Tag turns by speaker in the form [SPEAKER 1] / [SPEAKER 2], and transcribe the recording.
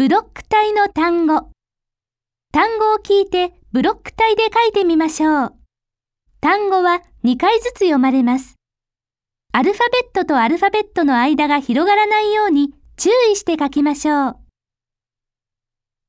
[SPEAKER 1] ブロック体の単語。単語を聞いてブロック体で書いてみましょう。単語は2回ずつ読まれます。アルファベットとアルファベットの間が広がらないように注意して書きましょう。